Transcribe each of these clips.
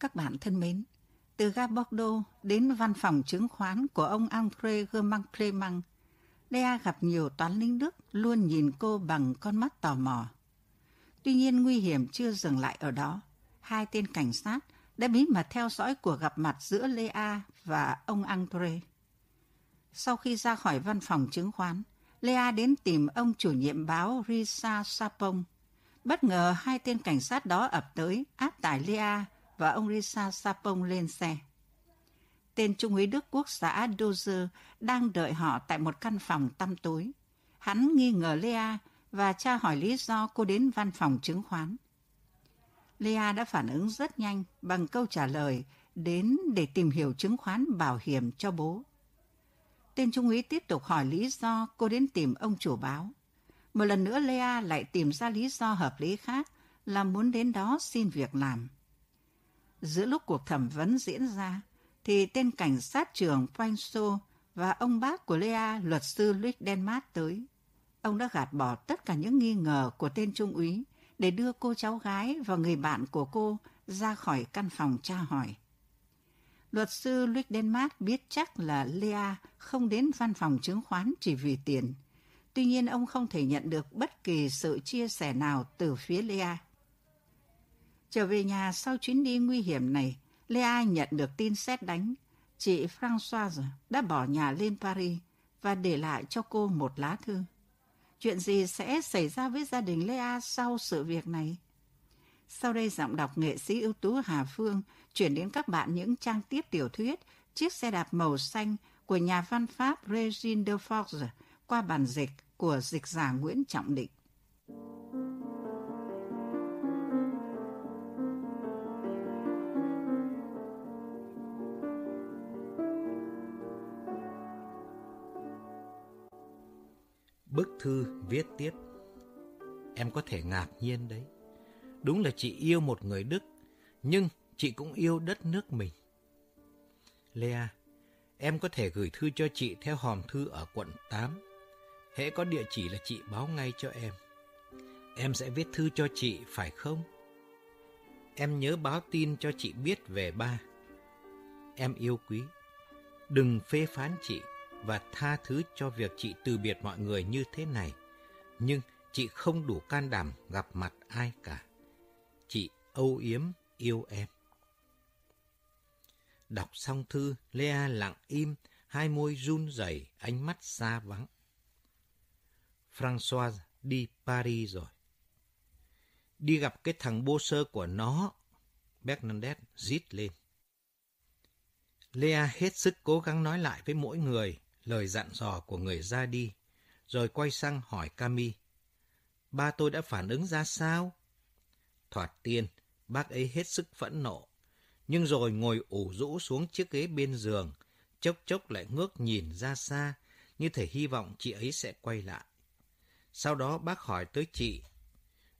Các bạn thân mến, từ ga Bordeaux đến văn phòng chứng khoán của ông André Germain Clément, Lea gặp nhiều toán lính Đức luôn nhìn cô bằng con mắt tò mò. Tuy nhiên nguy hiểm chưa dừng lại ở đó. Hai tên cảnh sát đã bí mật theo dõi cuộc gặp mặt giữa Lea và ông André. Sau khi ra khỏi văn phòng chứng khoán, Lea đến tìm ông chủ nhiệm báo Risa Sapong. Bất ngờ hai tên cảnh sát đó ập tới áp tải Lea và ông Risa Sapong lên xe. Tên trung úy Đức quốc xã Dozer đang đợi họ tại một căn phòng tăm tối. Hắn nghi ngờ Lea và tra hỏi lý do cô đến văn phòng chứng khoán. Lea đã phản ứng rất nhanh bằng câu trả lời đến để tìm hiểu chứng khoán bảo hiểm cho bố. Tên trung úy tiếp tục hỏi lý do cô đến tìm ông chủ báo. Một lần nữa Lea lại tìm ra lý do hợp lý khác là muốn đến đó xin việc làm. Giữa lúc cuộc thẩm vấn diễn ra, thì tên cảnh sát trưởng Franso và ông bác của Lea, luật sư Luis Denmark tới. Ông đã gạt bỏ tất cả những nghi ngờ của tên trung úy để đưa cô cháu gái và người bạn của cô ra khỏi căn phòng tra hỏi. Luật sư Luis Denmark biết chắc là Lea không đến văn phòng chứng khoán chỉ vì tiền. Tuy nhiên ông không thể nhận được bất kỳ sự chia sẻ nào từ phía Lea. Trở về nhà sau chuyến đi nguy hiểm này, Lea nhận được tin xét đánh. Chị Françoise đã bỏ nhà lên Paris và để lại cho cô một lá thư. Chuyện gì sẽ xảy ra với gia đình Lea sau sự việc này? Sau đây giọng đọc nghệ sĩ ưu tú Hà Phương chuyển đến các bạn những trang tiếp tiểu thuyết Chiếc xe đạp màu xanh của nhà văn Pháp Regine de Forge qua bản dịch của dịch giả Nguyễn Trọng Định. Bức thư viết tiếp. Em có thể ngạc nhiên đấy. Đúng là chị yêu một người Đức, Nhưng chị cũng yêu đất nước mình. Lea, Em có thể gửi thư cho chị theo hòm thư ở quận 8 Hễ có địa chỉ là chị báo ngay cho em. Em sẽ viết thư cho chị, phải không? Em nhớ báo tin cho chị biết về ba. Em yêu quý. Đừng phê phán chị và tha thứ cho việc chị từ biệt mọi người như thế này. Nhưng chị không đủ can đảm gặp mặt ai cả. Chị âu yếm yêu em. Đọc xong thư, Lea lặng im, hai môi run rẩy, ánh mắt xa vắng. François đi Paris rồi. Đi gặp cái thằng bô sơ của nó. Bernadette rít lên. Lea hết sức cố gắng nói lại với mỗi người lời dặn dò của người ra đi, rồi quay sang hỏi Cami. Ba tôi đã phản ứng ra sao? Thoạt tiên, bác ấy hết sức phẫn nộ, nhưng rồi ngồi ủ rũ xuống chiếc ghế bên giường, chốc chốc lại ngước nhìn ra xa, như thể hy vọng chị ấy sẽ quay lại. Sau đó bác hỏi tới chị.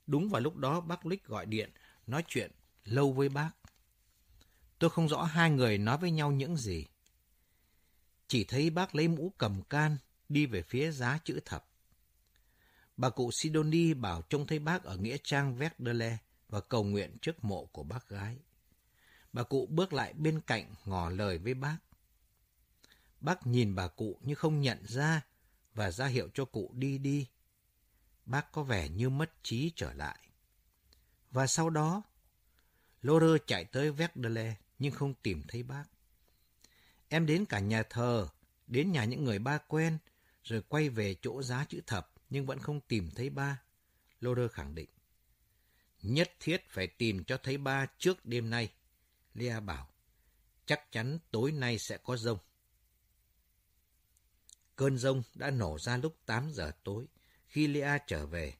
Đúng vào lúc đó bác Lích gọi điện, nói chuyện lâu với bác. Tôi không rõ hai người nói với nhau những gì. Chỉ thấy bác lấy mũ cầm can, đi về phía giá chữ thập. Bà cụ Sidoni bảo trông thấy bác ở Nghĩa Trang Verdele và cầu nguyện trước mộ của bác gái. Bà cụ bước lại bên cạnh ngỏ lời với bác. Bác nhìn bà cụ như không nhận ra và ra hiệu cho cụ đi đi. Bác có vẻ như mất trí trở lại. Và sau đó, Lore chạy tới Verdele nhưng không tìm thấy bác. Em đến cả nhà thờ, đến nhà những người ba quen, rồi quay về chỗ giá chữ thập nhưng vẫn không tìm thấy ba. Loder khẳng định. Nhất thiết phải tìm cho thấy ba trước đêm nay. Lea bảo, chắc chắn tối nay sẽ có rông. Cơn rông đã nổ ra lúc 8 giờ tối khi Lea trở về.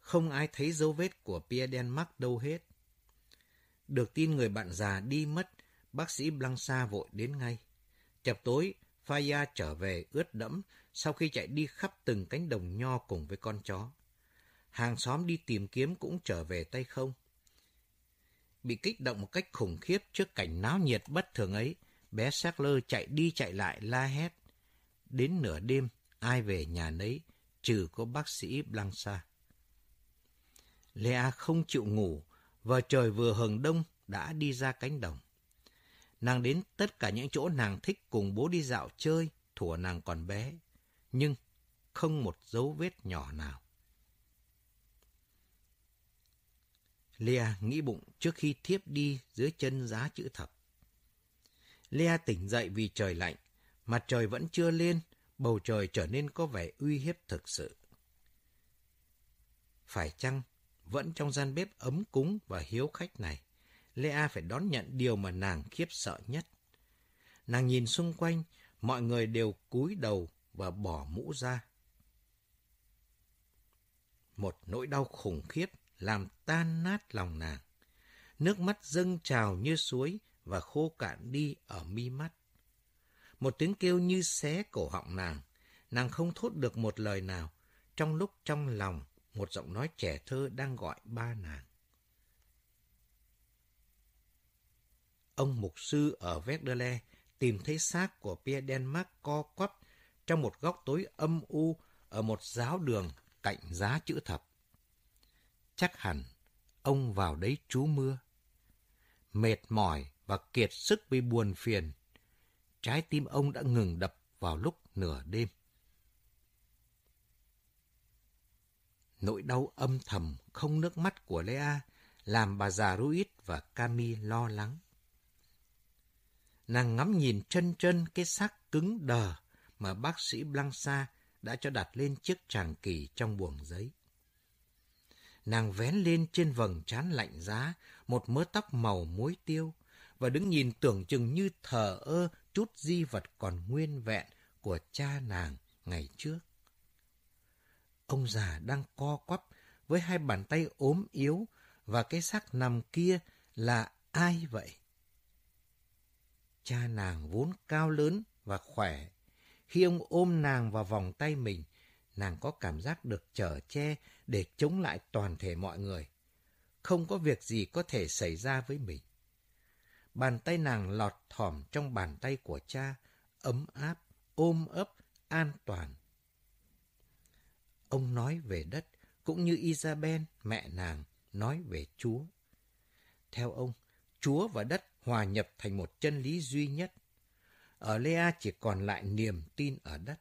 Không ai thấy dấu vết của Pierre Denmark đâu hết. Được tin người bạn già đi mất Bác sĩ Blanca vội đến ngay. Chập tối, Faya trở về ướt đẫm sau khi chạy đi khắp từng cánh đồng nho cùng với con chó. Hàng xóm đi tìm kiếm cũng trở về tay không. Bị kích động một cách khủng khiếp trước cảnh náo nhiệt bất thường ấy, bé Sackler chạy đi chạy lại la hét. Đến nửa đêm, ai về nhà nấy, trừ có bác sĩ Blanca. Lea không chịu ngủ, và trời vừa hừng đông đã đi ra cánh đồng. Nàng đến tất cả những chỗ nàng thích cùng bố đi dạo chơi, thủa nàng còn bé, nhưng không một dấu vết nhỏ nào. Lea nghĩ bụng trước khi thiếp đi dưới chân giá chữ thập. Lea tỉnh dậy vì trời lạnh, mặt trời vẫn chưa lên, bầu trời trở nên có vẻ uy hiếp thực sự. Phải chăng vẫn trong gian bếp ấm cúng và hiếu khách này, Lea phải đón nhận điều mà nàng khiếp sợ nhất. Nàng nhìn xung quanh, mọi người đều cúi đầu và bỏ mũ ra. Một nỗi đau khủng khiếp làm tan nát lòng nàng. Nước mắt dâng trào như suối và khô cạn đi ở mi mắt. Một tiếng kêu như xé cổ họng nàng. Nàng không thốt được một lời nào, trong lúc trong lòng một giọng nói trẻ thơ đang gọi ba nàng. Ông mục sư ở Verdelet tìm thấy xác của Pierre Denmark co quắp trong một góc tối âm u ở một giáo đường cạnh giá chữ thập. Chắc hẳn ông vào đấy trú mưa. Mệt mỏi và kiệt sức vì buồn phiền, trái tim ông đã ngừng đập vào lúc nửa đêm. Nỗi đau âm thầm không nước mắt của Lea làm bà già Ruiz và Cami lo lắng. Nàng ngắm nhìn chân chân cái xác cứng đờ mà bác sĩ Blanca đã cho đặt lên chiếc tràng kỳ trong buồng giấy. Nàng vén lên trên vầng trán lạnh giá, một mớ tóc màu muối tiêu, và đứng nhìn tưởng chừng như thờ ơ chút di vật còn nguyên vẹn của cha nàng ngày trước. Ông già đang co quắp với hai bàn tay ốm yếu và cái xác nằm kia là ai vậy? Cha nàng vốn cao lớn và khỏe. Khi ông ôm nàng vào vòng tay mình, nàng có cảm giác được chở che để chống lại toàn thể mọi người. Không có việc gì có thể xảy ra với mình. Bàn tay nàng lọt thỏm trong bàn tay của cha, ấm áp, ôm ấp, an toàn. Ông nói về đất, cũng như Isabel, mẹ nàng, nói về Chúa. Theo ông, Chúa và đất hòa nhập thành một chân lý duy nhất. Ở Lea chỉ còn lại niềm tin ở đất.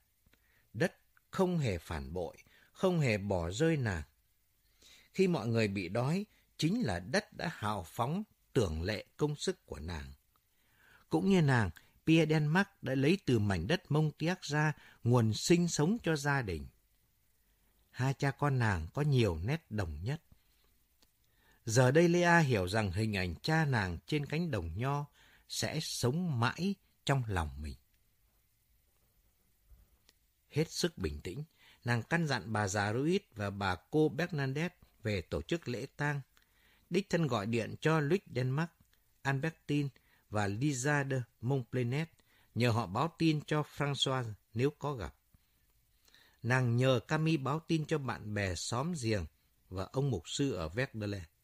Đất không hề phản bội, không hề bỏ rơi nàng. Khi mọi người bị đói, chính là đất đã hào phóng tưởng lệ công sức của nàng. Cũng như nàng, Pierre Denmark đã lấy từ mảnh đất mông tiác ra nguồn sinh sống cho gia đình. Hai cha con nàng có nhiều nét đồng nhất. Giờ đây Lea hiểu rằng hình ảnh cha nàng trên cánh đồng nho sẽ sống mãi trong lòng mình. Hết sức bình tĩnh, nàng căn dặn bà già Ruiz và bà cô Bernadette về tổ chức lễ tang. Đích thân gọi điện cho Luis Denmark, Albertine và Lisa de Montplenet nhờ họ báo tin cho François nếu có gặp. Nàng nhờ Camille báo tin cho bạn bè xóm giềng và ông mục sư ở Verdelet.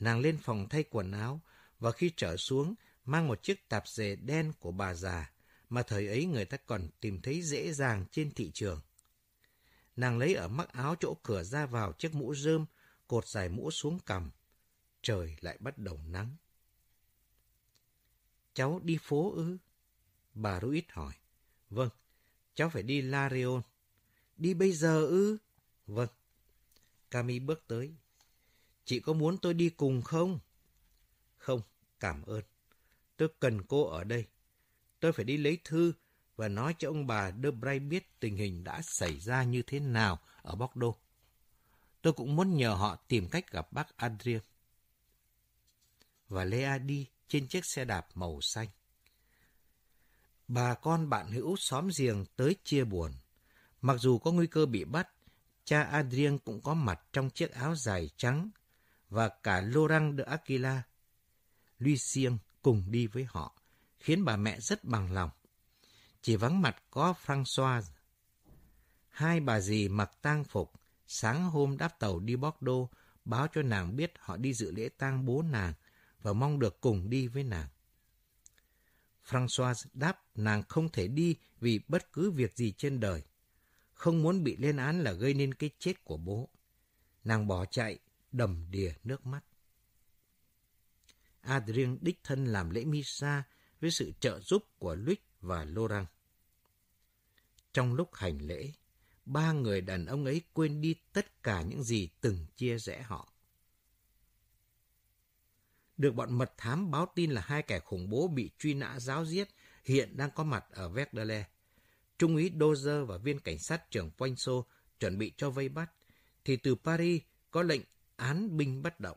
Nàng lên phòng thay quần áo và khi trở xuống mang một chiếc tạp dề đen của bà già mà thời ấy người ta còn tìm thấy dễ dàng trên thị trường. Nàng lấy ở mắc áo chỗ cửa ra vào chiếc mũ rơm, cột dài mũ xuống cằm. Trời lại bắt đầu nắng. Cháu đi phố ư? Bà Ruiz hỏi. Vâng, cháu phải đi La Rion. Đi bây giờ ư? Vâng. Cami bước tới. Chị có muốn tôi đi cùng không? Không, cảm ơn. Tôi cần cô ở đây. Tôi phải đi lấy thư và nói cho ông bà De Bray biết tình hình đã xảy ra như thế nào ở Bordeaux. Tôi cũng muốn nhờ họ tìm cách gặp bác Adrien. Và Lea đi trên chiếc xe đạp màu xanh. Bà con bạn hữu xóm giềng tới chia buồn. Mặc dù có nguy cơ bị bắt, cha Adrien cũng có mặt trong chiếc áo dài trắng và cả Laurent de Aquila. Lucien cùng đi với họ, khiến bà mẹ rất bằng lòng. Chỉ vắng mặt có François. Hai bà dì mặc tang phục, sáng hôm đáp tàu đi Bordeaux, báo cho nàng biết họ đi dự lễ tang bố nàng và mong được cùng đi với nàng. François đáp nàng không thể đi vì bất cứ việc gì trên đời. Không muốn bị lên án là gây nên cái chết của bố. Nàng bỏ chạy, đầm đìa nước mắt. Adrien đích thân làm lễ misa với sự trợ giúp của Luis và Laurent. Trong lúc hành lễ, ba người đàn ông ấy quên đi tất cả những gì từng chia rẽ họ. Được bọn mật thám báo tin là hai kẻ khủng bố bị truy nã giáo giết hiện đang có mặt ở Verdele. Trung úy Dozer và viên cảnh sát trưởng Poinso chuẩn bị cho vây bắt, thì từ Paris có lệnh án binh bất động.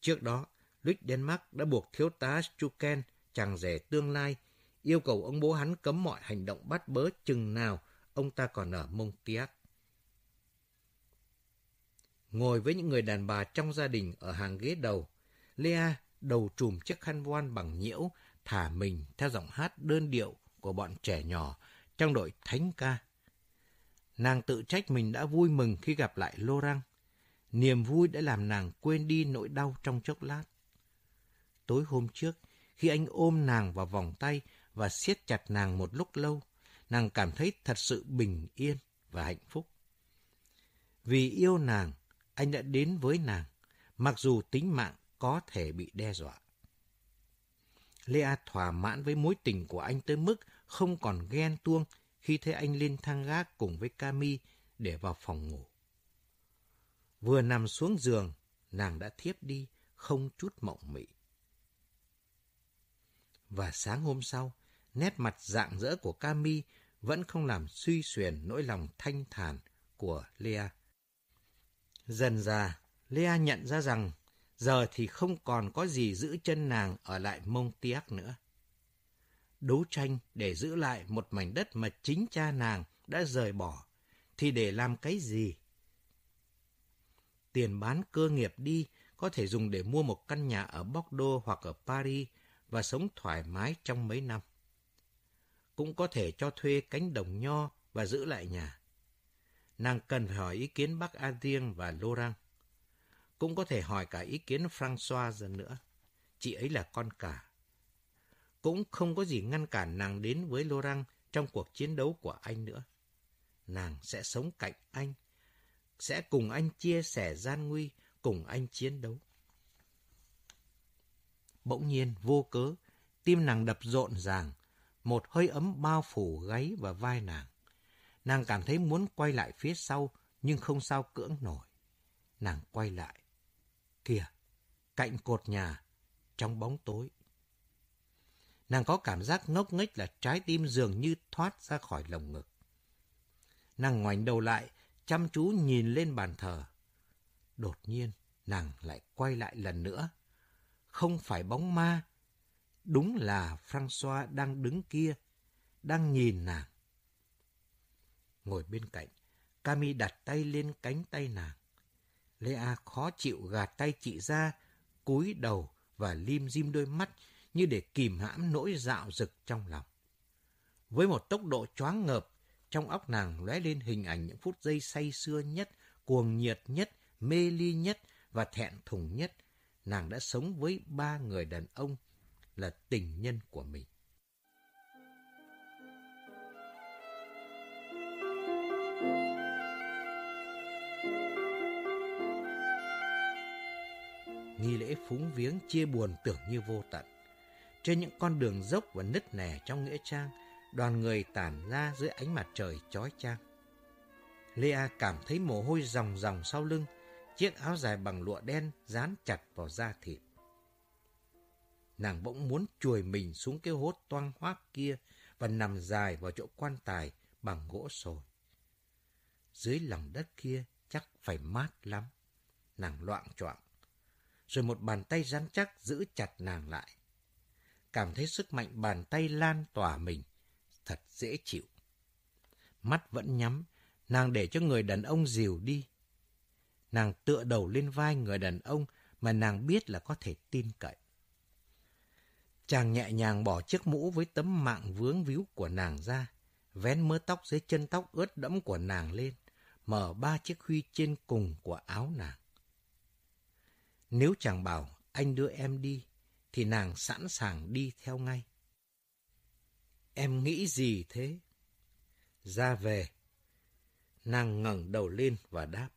Trước đó, Luc Denmark đã buộc thiếu tá Stuken, chàng rể tương lai, yêu cầu ông bố hắn cấm mọi hành động bắt bớ chừng nào ông ta còn ở Montiac. Ngồi với những người đàn bà trong gia đình ở hàng ghế đầu, Lea đầu trùm chiếc khăn voan bằng nhiễu, thả mình theo giọng hát đơn điệu của bọn trẻ nhỏ trong đội thánh ca. Nàng tự trách mình đã vui mừng khi gặp lại Lorang. Niềm vui đã làm nàng quên đi nỗi đau trong chốc lát. Tối hôm trước, khi anh ôm nàng vào vòng tay và siết chặt nàng một lúc lâu, nàng cảm thấy thật sự bình yên và hạnh phúc. Vì yêu nàng, anh đã đến với nàng, mặc dù tính mạng có thể bị đe dọa. Lea thỏa mãn với mối tình của anh tới mức không còn ghen tuông khi thấy anh lên thang gác cùng với Cami để vào phòng ngủ. Vừa nằm xuống giường, nàng đã thiếp đi, không chút mộng mị. Và sáng hôm sau, nét mặt dạng dỡ của Cami vẫn không làm suy xuyền nỗi lòng thanh thản của Lea. Dần già Lea nhận ra rằng giờ thì không còn có gì giữ chân nàng ở lại mông tiác nữa. Đấu tranh để giữ lại một mảnh đất mà chính cha nàng đã rời bỏ, thì để làm cái gì? Tiền bán cơ nghiệp đi có thể dùng để mua một căn nhà ở Bordeaux hoặc ở Paris và sống thoải mái trong mấy năm. Cũng có thể cho thuê cánh đồng nho và giữ lại nhà. Nàng cần phải hỏi ý kiến bác Adrien và Laurent cũng có thể hỏi cả ý kiến François dần nữa. Chị ấy là con cả. Cũng không có gì ngăn cản nàng đến với Laurent trong cuộc chiến đấu của anh nữa. Nàng sẽ sống cạnh anh, sẽ cùng anh chia sẻ gian nguy, cùng anh chiến đấu. Bỗng nhiên, vô cớ, tim nàng đập rộn ràng, một hơi ấm bao phủ gáy và vai nàng. Nàng cảm thấy muốn quay lại phía sau, nhưng không sao cưỡng nổi. Nàng quay lại, Kìa, cạnh cột nhà, trong bóng tối. Nàng có cảm giác ngốc nghếch là trái tim dường như thoát ra khỏi lồng ngực. Nàng ngoảnh đầu lại, chăm chú nhìn lên bàn thờ. Đột nhiên, nàng lại quay lại lần nữa. Không phải bóng ma, đúng là François đang đứng kia, đang nhìn nàng. Ngồi bên cạnh, Cami đặt tay lên cánh tay nàng. Lea khó chịu gạt tay chị ra, cúi đầu và lim dim đôi mắt như để kìm hãm nỗi dạo rực trong lòng. Với một tốc độ choáng ngợp, trong óc nàng lóe lên hình ảnh những phút giây say sưa nhất, cuồng nhiệt nhất, mê ly nhất và thẹn thùng nhất. Nàng đã sống với ba người đàn ông là tình nhân của mình. nghi lễ phúng viếng chia buồn tưởng như vô tận. Trên những con đường dốc và nứt nẻ trong nghĩa trang, đoàn người tản ra dưới ánh mặt trời chói chang. Lea cảm thấy mồ hôi ròng ròng sau lưng, chiếc áo dài bằng lụa đen dán chặt vào da thịt. Nàng bỗng muốn chuồi mình xuống cái hố toang hoác kia và nằm dài vào chỗ quan tài bằng gỗ sồi. Dưới lòng đất kia chắc phải mát lắm. Nàng loạn choạng rồi một bàn tay rắn chắc giữ chặt nàng lại. Cảm thấy sức mạnh bàn tay lan tỏa mình, thật dễ chịu. Mắt vẫn nhắm, nàng để cho người đàn ông dìu đi. Nàng tựa đầu lên vai người đàn ông mà nàng biết là có thể tin cậy. Chàng nhẹ nhàng bỏ chiếc mũ với tấm mạng vướng víu của nàng ra, vén mớ tóc dưới chân tóc ướt đẫm của nàng lên, mở ba chiếc huy trên cùng của áo nàng. Nếu chàng bảo anh đưa em đi, thì nàng sẵn sàng đi theo ngay. Em nghĩ gì thế? Ra về. Nàng ngẩng đầu lên và đáp.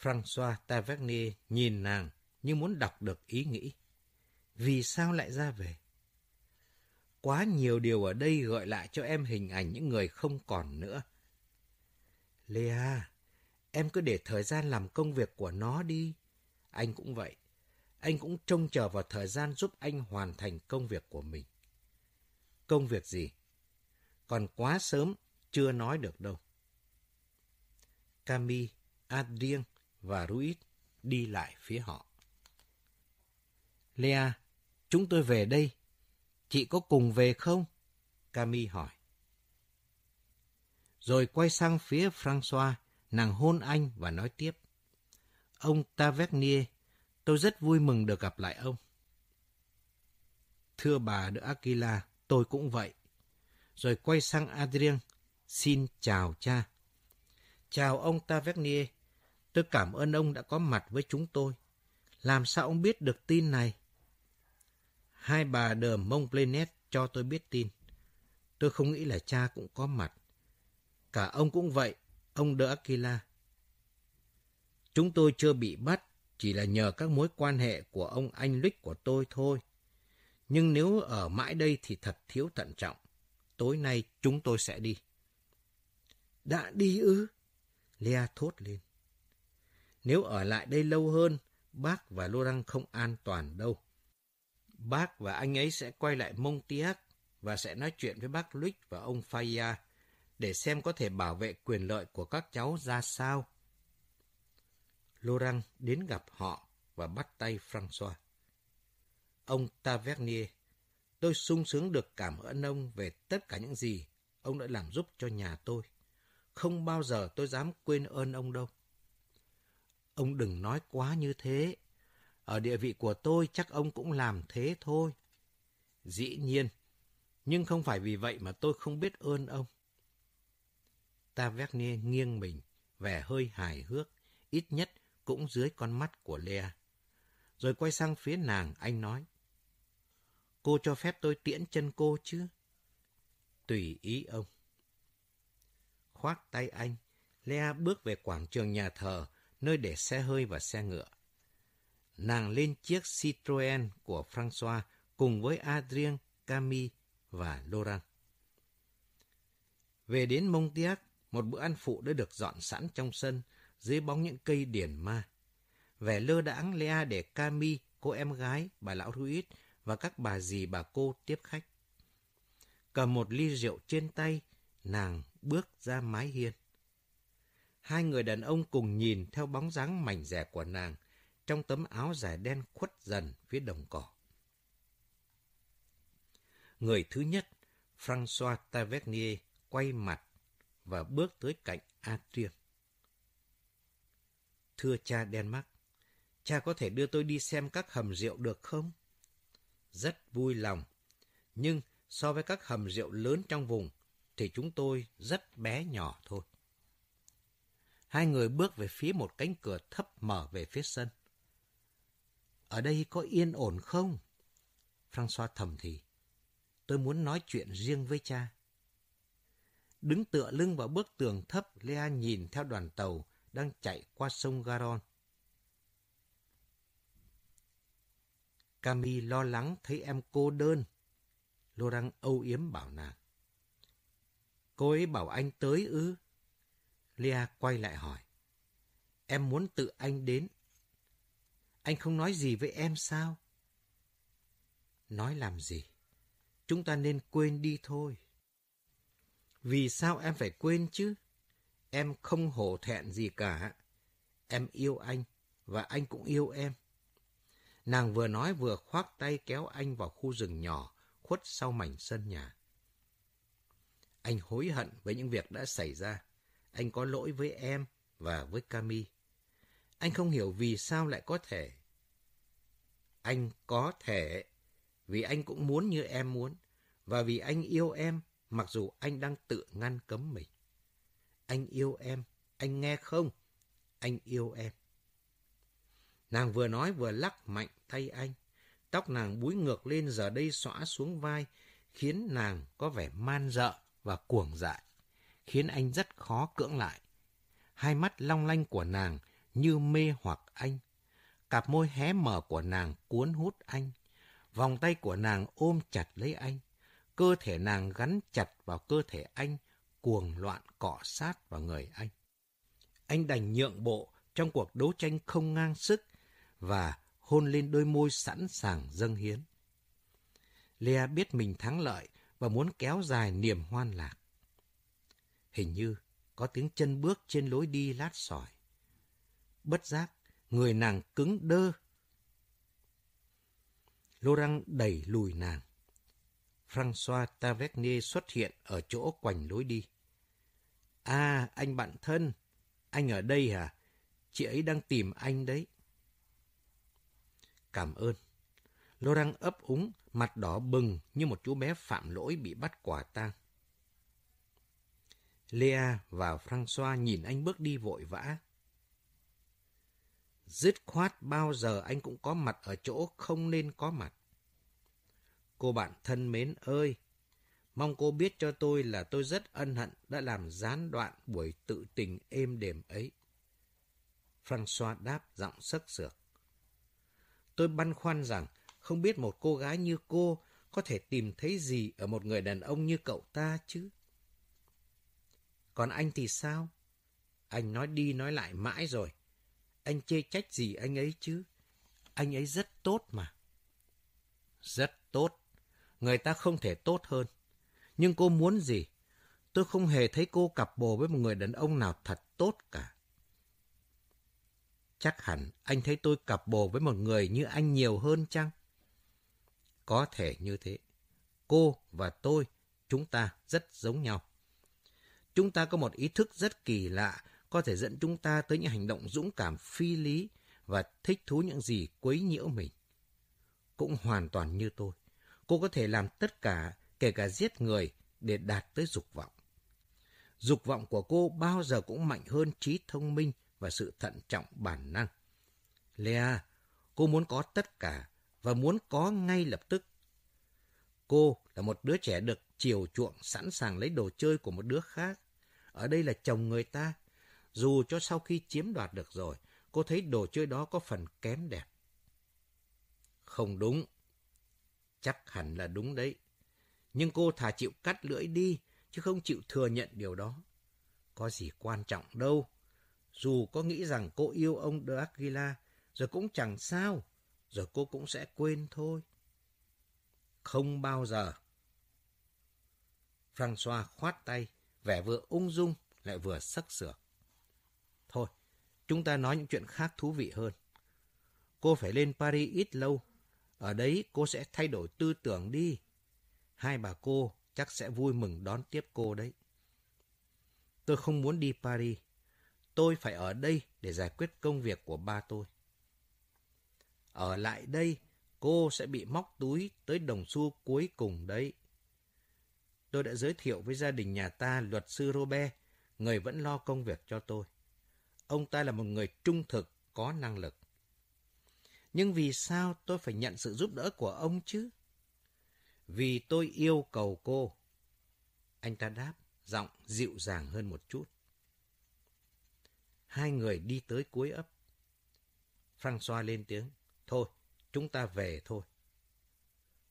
François Tavernier nhìn nàng như muốn đọc được ý nghĩ. Vì sao lại ra về? Quá nhiều điều ở đây gợi lại cho em hình ảnh những người không còn nữa. Lea, em cứ để thời gian làm công việc của nó đi. Anh cũng vậy. Anh cũng trông chờ vào thời gian giúp anh hoàn thành công việc của mình. Công việc gì? Còn quá sớm, chưa nói được đâu. Cami, Adrien và Ruiz đi lại phía họ. Lea, chúng tôi về đây. Chị có cùng về không? Cami hỏi. Rồi quay sang phía François, nàng hôn anh và nói tiếp. Ông Tavernier, tôi rất vui mừng được gặp lại ông. Thưa bà de Aquila, tôi cũng vậy. Rồi quay sang Adrien, xin chào cha. Chào ông Tavernier, tôi cảm ơn ông đã có mặt với chúng tôi. Làm sao ông biết được tin này? Hai bà đờm mông planet cho tôi biết tin. Tôi không nghĩ là cha cũng có mặt. Cả ông cũng vậy, ông đỡ Aquila. Chúng tôi chưa bị bắt, chỉ là nhờ các mối quan hệ của ông anh Lích của tôi thôi. Nhưng nếu ở mãi đây thì thật thiếu thận trọng. Tối nay chúng tôi sẽ đi. Đã đi ư? Lea thốt lên. Nếu ở lại đây lâu hơn, bác và Lô Đăng không an toàn đâu. Bác và anh ấy sẽ quay lại Montiac và sẽ nói chuyện với bác Luích và ông Faya để xem có thể bảo vệ quyền lợi của các cháu ra sao. Lô-răng đến gặp họ và bắt tay François. Ông Tavernier, tôi sung sướng được cảm ơn ông về tất cả những gì ông đã làm giúp cho nhà tôi. Không bao giờ tôi dám quên ơn ông đâu. Ông đừng nói quá như thế. Ở địa vị của tôi chắc ông cũng làm thế thôi. Dĩ nhiên, nhưng không phải vì vậy mà tôi không biết ơn ông. Tavernier nghiêng mình, vẻ hơi hài hước, ít nhất cũng dưới con mắt của Lea. Rồi quay sang phía nàng, anh nói. Cô cho phép tôi tiễn chân cô chứ? Tùy ý ông. Khoác tay anh, Lea bước về quảng trường nhà thờ, nơi để xe hơi và xe ngựa. Nàng lên chiếc Citroën của François cùng với Adrien, Camille và Laurent. Về đến Montiac, một bữa ăn phụ đã được dọn sẵn trong sân, dưới bóng những cây điển ma. Vẻ lơ đãng Lea để Cami, cô em gái, bà lão Ruiz và các bà dì bà cô tiếp khách. Cầm một ly rượu trên tay, nàng bước ra mái hiên. Hai người đàn ông cùng nhìn theo bóng dáng mảnh rẻ của nàng trong tấm áo dài đen khuất dần phía đồng cỏ. Người thứ nhất, François Tavernier, quay mặt và bước tới cạnh Atrium. Thưa cha Denmark, cha có thể đưa tôi đi xem các hầm rượu được không? Rất vui lòng, nhưng so với các hầm rượu lớn trong vùng thì chúng tôi rất bé nhỏ thôi. Hai người bước về phía một cánh cửa thấp mở về phía sân. Ở đây có yên ổn không? François thầm thì. Tôi muốn nói chuyện riêng với cha. Đứng tựa lưng vào bức tường thấp, Lea nhìn theo đoàn tàu đang chạy qua sông Garon. Cami lo lắng thấy em cô đơn. Laurent âu yếm bảo nàng. Cô ấy bảo anh tới ư? Lea quay lại hỏi. Em muốn tự anh đến. Anh không nói gì với em sao? Nói làm gì? Chúng ta nên quên đi thôi. Vì sao em phải quên chứ? Em không hổ thẹn gì cả. Em yêu anh và anh cũng yêu em. Nàng vừa nói vừa khoác tay kéo anh vào khu rừng nhỏ khuất sau mảnh sân nhà. Anh hối hận với những việc đã xảy ra. Anh có lỗi với em và với Cami. Anh không hiểu vì sao lại có thể. Anh có thể vì anh cũng muốn như em muốn và vì anh yêu em mặc dù anh đang tự ngăn cấm mình. Anh yêu em, anh nghe không? Anh yêu em. Nàng vừa nói vừa lắc mạnh tay anh. Tóc nàng búi ngược lên giờ đây xõa xuống vai, khiến nàng có vẻ man dợ và cuồng dại, khiến anh rất khó cưỡng lại. Hai mắt long lanh của nàng như mê hoặc anh. Cặp môi hé mở của nàng cuốn hút anh. Vòng tay của nàng ôm chặt lấy anh. Cơ thể nàng gắn chặt vào cơ thể anh, cuồng loạn cọ sát vào người anh. Anh đành nhượng bộ trong cuộc đấu tranh không ngang sức và hôn lên đôi môi sẵn sàng dâng hiến. Lea biết mình thắng lợi và muốn kéo dài niềm hoan lạc. Hình như có tiếng chân bước trên lối đi lát sỏi. Bất giác, người nàng cứng đơ. Laurent đẩy lùi nàng. François Tavernier xuất hiện ở chỗ quanh lối đi. À, anh bạn thân, anh ở đây hả? Chị ấy đang tìm anh đấy. Cảm ơn. Laurent ấp úng, mặt đỏ bừng như một chú bé phạm lỗi bị bắt quả tang. Lea và François nhìn anh bước đi vội vã. Dứt khoát bao giờ anh cũng có mặt ở chỗ không nên có mặt. Cô bạn thân mến ơi, mong cô biết cho tôi là tôi rất ân hận đã làm gián đoạn buổi tự tình êm đềm ấy. François đáp giọng sức sược. Tôi băn khoăn rằng không biết một cô gái như cô có thể tìm thấy gì ở một người đàn ông như cậu ta chứ. Còn anh thì sao? Anh nói đi nói lại mãi rồi. Anh chê trách gì anh ấy chứ? Anh ấy rất tốt mà. Rất tốt. Người ta không thể tốt hơn. Nhưng cô muốn gì? Tôi không hề thấy cô cặp bồ với một người đàn ông nào thật tốt cả. Chắc hẳn anh thấy tôi cặp bồ với một người như anh nhiều hơn chăng? Có thể như thế. Cô và tôi, chúng ta rất giống nhau. Chúng ta có một ý thức rất kỳ lạ, có thể dẫn chúng ta tới những hành động dũng cảm phi lý và thích thú những gì quấy nhiễu mình. Cũng hoàn toàn như tôi, cô có thể làm tất cả, kể cả giết người, để đạt tới dục vọng. Dục vọng của cô bao giờ cũng mạnh hơn trí thông minh và sự thận trọng bản năng. Lea, cô muốn có tất cả và muốn có ngay lập tức. Cô là một đứa trẻ được chiều chuộng sẵn sàng lấy đồ chơi của một đứa khác. Ở đây là chồng người ta. Dù cho sau khi chiếm đoạt được rồi, cô thấy đồ chơi đó có phần kém đẹp. Không đúng. Chắc hẳn là đúng đấy. Nhưng cô thà chịu cắt lưỡi đi, chứ không chịu thừa nhận điều đó. Có gì quan trọng đâu. Dù có nghĩ rằng cô yêu ông De Aguila, rồi cũng chẳng sao, rồi cô cũng sẽ quên thôi. Không bao giờ. François khoát tay, vẻ vừa ung dung lại vừa sắc sửa. Thôi, chúng ta nói những chuyện khác thú vị hơn. Cô phải lên Paris ít lâu. Ở đấy cô sẽ thay đổi tư tưởng đi. Hai bà cô chắc sẽ vui mừng đón tiếp cô đấy. Tôi không muốn đi Paris. Tôi phải ở đây để giải quyết công việc của ba tôi. Ở lại đây, cô sẽ bị móc túi tới đồng xu cuối cùng đấy. Tôi đã giới thiệu với gia đình nhà ta luật sư Robert, người vẫn lo công việc cho tôi. Ông ta là một người trung thực, có năng lực. Nhưng vì sao tôi phải nhận sự giúp đỡ của ông chứ? Vì tôi yêu cầu cô. Anh ta đáp, giọng dịu dàng hơn một chút. Hai người đi tới cuối ấp. François lên tiếng. Thôi, chúng ta về thôi.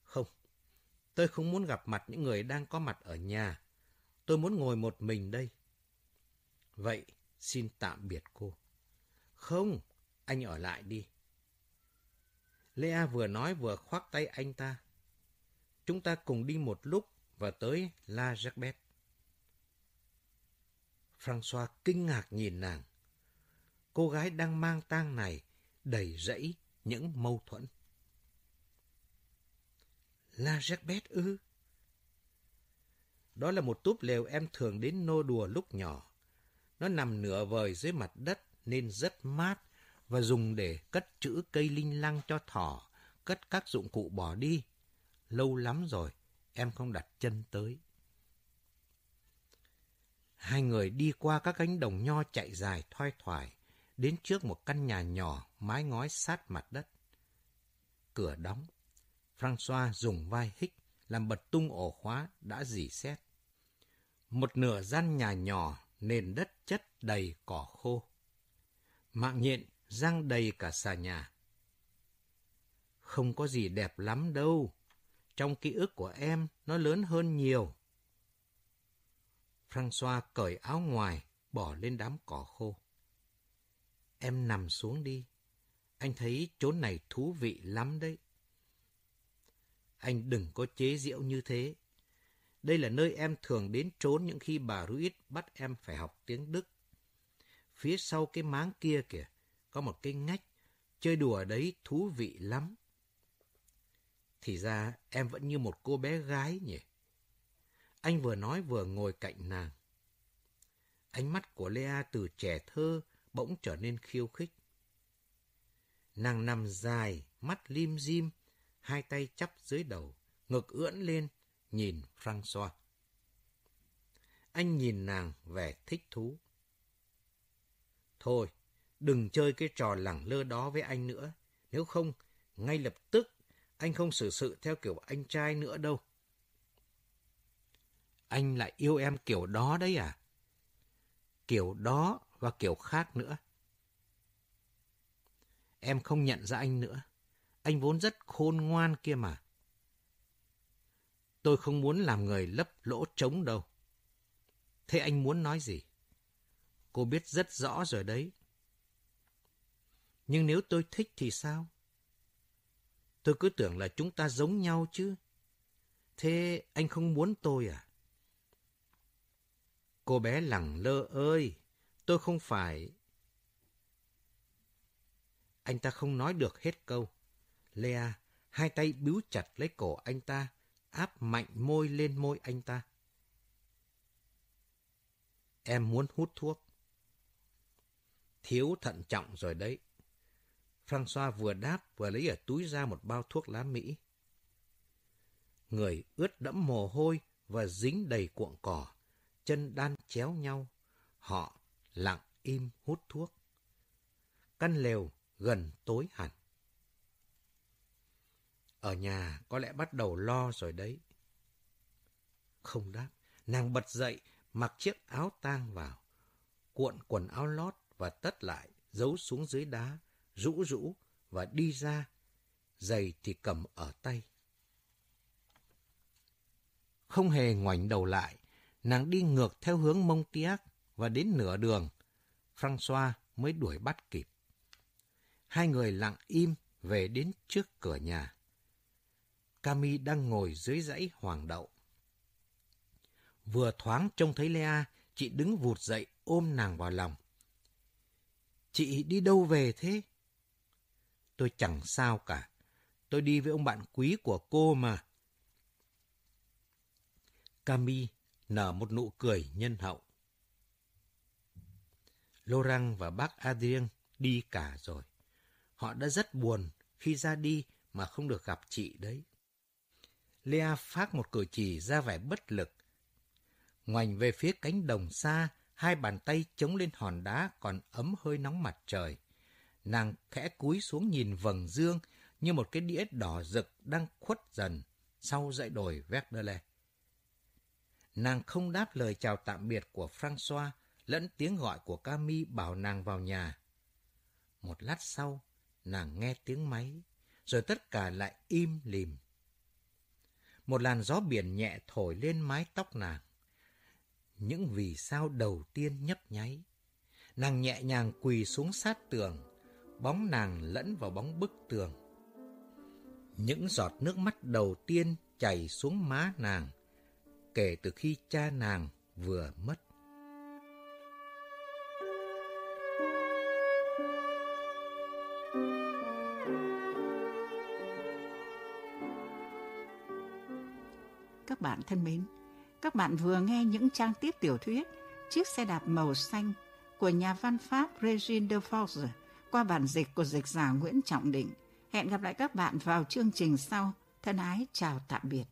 Không, tôi không muốn gặp mặt những người đang có mặt ở nhà. Tôi muốn ngồi một mình đây. Vậy, xin tạm biệt cô. Không, anh ở lại đi. Lea vừa nói vừa khoác tay anh ta. Chúng ta cùng đi một lúc và tới La Jacques. François kinh ngạc nhìn nàng. Cô gái đang mang tang này đầy rẫy những mâu thuẫn. La Jacbet ư? Đó là một túp lều em thường đến nô đùa lúc nhỏ. Nó nằm nửa vời dưới mặt đất nên rất mát và dùng để cất chữ cây linh lăng cho thỏ, cất các dụng cụ bỏ đi. Lâu lắm rồi, em không đặt chân tới. Hai người đi qua các cánh đồng nho chạy dài thoai thoải, đến trước một căn nhà nhỏ mái ngói sát mặt đất. Cửa đóng. François dùng vai hích làm bật tung ổ khóa đã dì xét. Một nửa gian nhà nhỏ, nền đất chất đầy cỏ khô. Mạng nhện răng đầy cả xà nhà. Không có gì đẹp lắm đâu. Trong ký ức của em, nó lớn hơn nhiều. François cởi áo ngoài, bỏ lên đám cỏ khô. Em nằm xuống đi. Anh thấy chốn này thú vị lắm đấy. Anh đừng có chế giễu như thế. Đây là nơi em thường đến trốn những khi bà Ruiz bắt em phải học tiếng Đức. Phía sau cái máng kia kìa, có một cái ngách. Chơi đùa đấy thú vị lắm. Thì ra em vẫn như một cô bé gái nhỉ? Anh vừa nói vừa ngồi cạnh nàng. Ánh mắt của Lea từ trẻ thơ bỗng trở nên khiêu khích. Nàng nằm dài, mắt lim dim, hai tay chắp dưới đầu, ngực ưỡn lên, nhìn Francois Anh nhìn nàng vẻ thích thú. Thôi, đừng chơi cái trò lẳng lơ đó với anh nữa. Nếu không, ngay lập tức anh không xử sự theo kiểu anh trai nữa đâu. Anh lại yêu em kiểu đó đấy à? Kiểu đó và kiểu khác nữa. Em không nhận ra anh nữa. Anh vốn rất khôn ngoan kia mà. Tôi không muốn làm người lấp lỗ trống đâu. Thế anh muốn nói gì? Cô biết rất rõ rồi đấy. Nhưng nếu tôi thích thì sao? Tôi cứ tưởng là chúng ta giống nhau chứ. Thế anh không muốn tôi à? Cô bé lẳng lơ ơi, tôi không phải... Anh ta không nói được hết câu. Lea, hai tay bíu chặt lấy cổ anh ta, áp mạnh môi lên môi anh ta. Em muốn hút thuốc. Thiếu thận trọng rồi đấy. François vừa đáp vừa lấy ở túi ra một bao thuốc lá Mỹ. Người ướt đẫm mồ hôi và dính đầy cuộn cỏ, chân đan chéo nhau. Họ lặng im hút thuốc. Căn lều gần tối hẳn. Ở nhà có lẽ bắt đầu lo rồi đấy. Không đáp, nàng bật dậy, mặc chiếc áo tang vào, cuộn quần áo lót và tất lại, giấu xuống dưới đá, rũ rũ và đi ra, giày thì cầm ở tay. Không hề ngoảnh đầu lại, nàng đi ngược theo hướng mông tiác và đến nửa đường, François mới đuổi bắt kịp. Hai người lặng im về đến trước cửa nhà. Cami đang ngồi dưới dãy hoàng đậu. Vừa thoáng trông thấy Lea, chị đứng vụt dậy ôm nàng vào lòng. Chị đi đâu về thế? Tôi chẳng sao cả. Tôi đi với ông bạn quý của cô mà. Cami nở một nụ cười nhân hậu. Laurent và bác Adrien đi cả rồi. Họ đã rất buồn khi ra đi mà không được gặp chị đấy. Lea phát một cử chỉ ra vẻ bất lực. Ngoảnh về phía cánh đồng xa, hai bàn tay chống lên hòn đá còn ấm hơi nóng mặt trời. Nàng khẽ cúi xuống nhìn vầng dương như một cái đĩa đỏ rực đang khuất dần sau dãy đồi Verdele. Nàng không đáp lời chào tạm biệt của François lẫn tiếng gọi của Cami bảo nàng vào nhà. Một lát sau, nàng nghe tiếng máy, rồi tất cả lại im lìm. Một làn gió biển nhẹ thổi lên mái tóc nàng. Những vì sao đầu tiên nhấp nháy. Nàng nhẹ nhàng quỳ xuống sát tường, bóng nàng lẫn vào bóng bức tường. Những giọt nước mắt đầu tiên chảy xuống má nàng, kể từ khi cha nàng vừa mất. Thân mến, các bạn vừa nghe những trang tiếp tiểu thuyết Chiếc xe đạp màu xanh của nhà văn Pháp Regine de Force qua bản dịch của dịch giả Nguyễn Trọng Định. Hẹn gặp lại các bạn vào chương trình sau. Thân ái chào tạm biệt.